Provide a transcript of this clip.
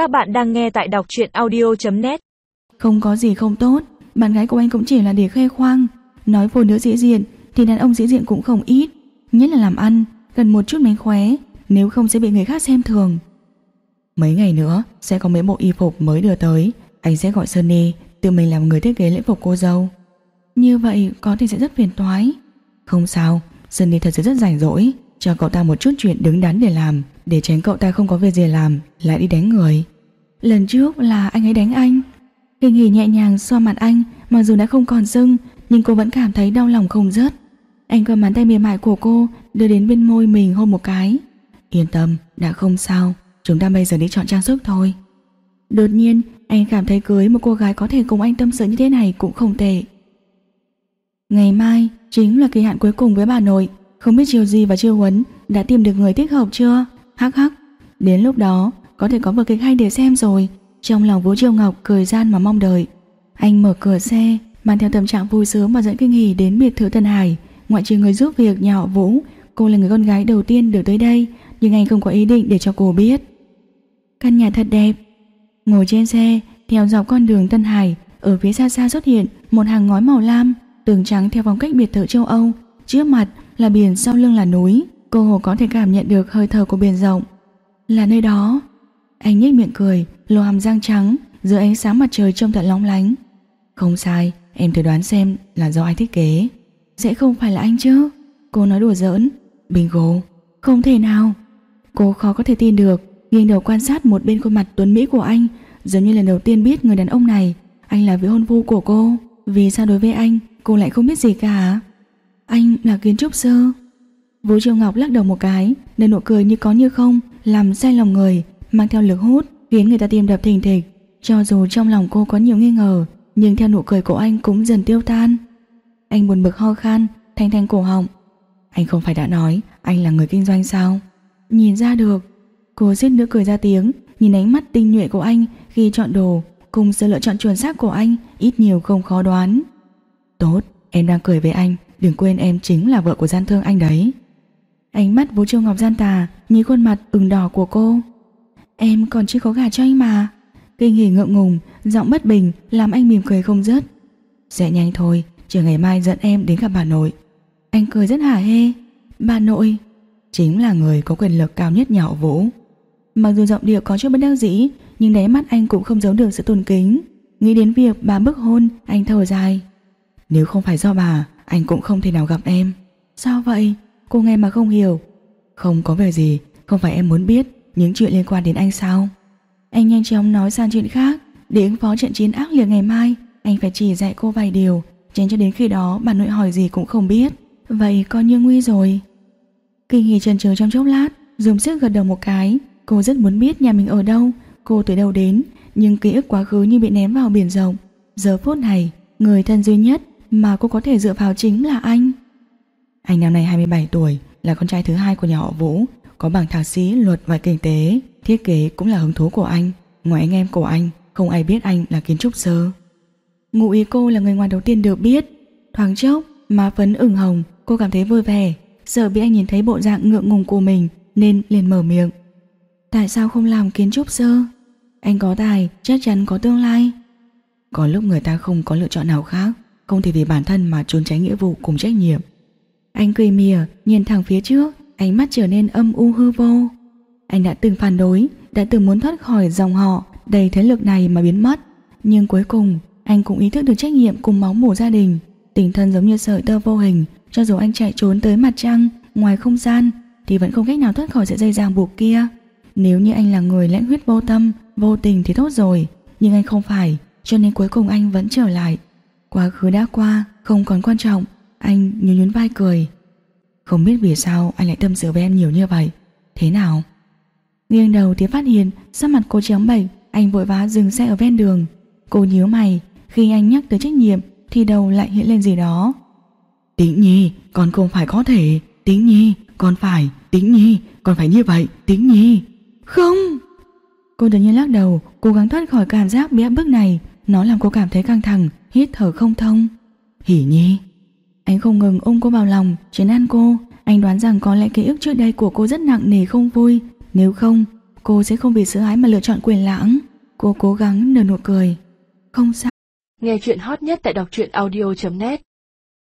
Các bạn đang nghe tại đọc truyện audio.net Không có gì không tốt. Bạn gái của anh cũng chỉ là để khoe khoang. Nói phụ nữ dĩ diện Thì đàn ông dĩ diện cũng không ít. Nhất là làm ăn Cần một chút mánh khóe Nếu không sẽ bị người khác xem thường. Mấy ngày nữa sẽ có mấy bộ y phục mới đưa tới. Anh sẽ gọi Sunny Tự mình làm người thiết kế lễ phục cô dâu. Như vậy có thể sẽ rất phiền toái. Không sao Sunny thật sự rất rảnh rỗi. Cho cậu ta một chút chuyện đứng đắn để làm để tránh cậu ta không có việc gì làm Lại đi đánh người. Lần trước là anh ấy đánh anh. Kỳ nghỉ nhẹ nhàng xoa mặt anh Mặc dù đã không còn sưng Nhưng cô vẫn cảm thấy đau lòng không dứt. Anh cầm bàn tay mềm mại của cô Đưa đến bên môi mình hôn một cái. Yên tâm, đã không sao. Chúng ta bây giờ đi chọn trang sức thôi. Đột nhiên anh cảm thấy cưới một cô gái có thể cùng anh tâm sự như thế này cũng không tệ. Ngày mai chính là kỳ hạn cuối cùng với bà nội. Không biết Triều Di và Triều Huấn đã tìm được người thích hợp chưa? Hắc hắc, Đến lúc đó, có thể có vở kịch hay để xem rồi. Trong lòng Vũ Triều Ngọc cười gian mà mong đợi. Anh mở cửa xe, Mang theo tâm trạng vui sướng và dẫn kinh hỉ đến biệt thự Tân Hải. Ngoại trừ người giúp việc nhà họ Vũ, Cô là người con gái đầu tiên được tới đây, Nhưng anh không có ý định để cho cô biết. Căn nhà thật đẹp. Ngồi trên xe, Theo dọc con đường Tân Hải, Ở phía xa xa xuất hiện một hàng ngói màu lam, Tường trắng theo phong cách biệt thự châu Âu. Trước mặt là biển sau lưng là núi. Cô hồ có thể cảm nhận được hơi thở của biển rộng. Là nơi đó. Anh nhếch miệng cười Lô hàm răng trắng Dưới ánh sáng mặt trời trông thật lóng lánh. Không sai, Em thử đoán xem là do ai thiết kế. Sẽ không phải là anh chứ? Cô nói đùa giỡn. Bingo. Không thể nào. Cô khó có thể tin được, nghiêng đầu quan sát một bên khuôn mặt tuấn Mỹ của anh, Giống như lần đầu tiên biết người đàn ông này. Anh là vị hôn phu của cô. Vì sao đối với anh, cô lại không biết gì cả? Anh là kiến trúc sư. Vũ Triều Ngọc lắc đầu một cái Nở nụ cười như có như không Làm say lòng người Mang theo lực hút Khiến người ta tim đập thình thịch. Cho dù trong lòng cô có nhiều nghi ngờ Nhưng theo nụ cười của anh cũng dần tiêu tan. Anh buồn bực ho khan Thanh thanh cổ họng. Anh không phải đã nói Anh là người kinh doanh sao? Nhìn ra được. Cô xít nữa cười ra tiếng Nhìn ánh mắt tinh nhuệ của anh khi chọn đồ Cùng sự lựa chọn chuẩn xác của anh Ít nhiều không khó đoán. Tốt, em đang cười với anh Đừng quên em chính là vợ của gian thương anh đấy. Ánh mắt Vũ Triều Ngọc gian tà, Nhìn khuôn mặt ửng đỏ của cô. Em còn chưa có gà cho anh mà. Kinh hỉ ngượng ngùng, Giọng bất bình, làm anh mỉm cười không dứt. Sẽ nhanh thôi Chiều ngày mai dẫn em đến gặp bà nội. Anh cười rất hả hê. Bà nội? Chính là người có quyền lực cao nhất nhà họ Vũ. Mặc dù giọng điệu có chút bất đắc dĩ, Nhưng đáy mắt anh cũng không giấu được sự tôn kính. Nghĩ đến việc bà bức hôn, Anh thở dài. Nếu không phải do bà, Anh cũng không thể nào gặp em. Sao vậy? Cô nghe mà không hiểu. Không có việc gì, Không phải em muốn biết Những chuyện liên quan đến anh sao? Anh nhanh chóng nói sang chuyện khác. Để ứng phó trận chiến ác liệt ngày mai, Anh phải chỉ dạy cô vài điều, Tránh cho đến khi đó bà nội hỏi gì cũng không biết. Vậy coi như nguy rồi. Kinh hỉ trần trừ trong chốc lát, Dùng sức gật đầu một cái. Cô rất muốn biết nhà mình ở đâu. Cô từ đâu đến, Nhưng ký ức quá khứ như bị ném vào biển rộng. Giờ phút này, Người thân duy nhất mà cô có thể dựa vào chính là anh. Anh năm nay 27 tuổi, Là con trai thứ hai của nhà họ Vũ. Có bằng thạc sĩ, luật và kinh tế. Thiết kế cũng là hứng thú của anh. Ngoài anh em của anh, Không ai biết anh là kiến trúc sư. Ngụ ý cô là người ngoài đầu tiên được biết. Thoáng chốc, Má phấn ửng hồng. Cô cảm thấy vui vẻ. Sợ bị anh nhìn thấy bộ dạng ngượng ngùng của mình, Nên liền mở miệng. Tại sao không làm kiến trúc sư? Anh có tài, chắc chắn có tương lai. Có lúc người ta không có lựa chọn nào khác. Không thể vì bản thân mà trốn tránh nghĩa vụ cùng trách nhiệm. Anh cười mỉa Nhìn thẳng phía trước Ánh mắt trở nên âm u hư vô. Anh đã từng phản đối Đã từng muốn thoát khỏi dòng họ Đầy thế lực này mà biến mất. Nhưng cuối cùng anh cũng ý thức được trách nhiệm cùng máu mủ gia đình. Tình thân giống như sợi tơ vô hình Cho dù anh chạy trốn tới mặt trăng Ngoài không gian Thì vẫn không cách nào thoát khỏi sợi dây ràng buộc kia. Nếu như anh là người lãnh huyết vô tâm, vô tình thì tốt rồi, nhưng anh không phải, cho nên cuối cùng anh vẫn trở lại. Quá khứ đã qua, không còn quan trọng, anh nhún nhún vai cười. Không biết vì sao anh lại tâm sự với em nhiều như vậy, thế nào? Nghiêng đầu thì phát hiện sắc mặt cô trắng bệch, anh vội vã dừng xe ở ven đường. Cô nhíu mày, khi anh nhắc tới trách nhiệm thì đầu lại hiện lên gì đó. Tĩnh Nhi, con không phải có thể, Tĩnh Nhi, con phải, Tĩnh Nhi, con phải như vậy, Tĩnh Nhi. Không Cô đột nhiên lắc đầu Cố gắng thoát khỏi cảm giác bị áp bức này Nó làm cô cảm thấy căng thẳng Hít thở không thông Hỉ nhi anh không ngừng ôm cô vào lòng, trấn an cô. Anh đoán rằng có lẽ ký ức trước đây của cô rất nặng nề không vui. Nếu không, cô sẽ không vì sợ hãi mà lựa chọn quyền lãng. Cô cố gắng nở nụ cười. Không sao. Nghe chuyện hot nhất tại đọc truyện audio.net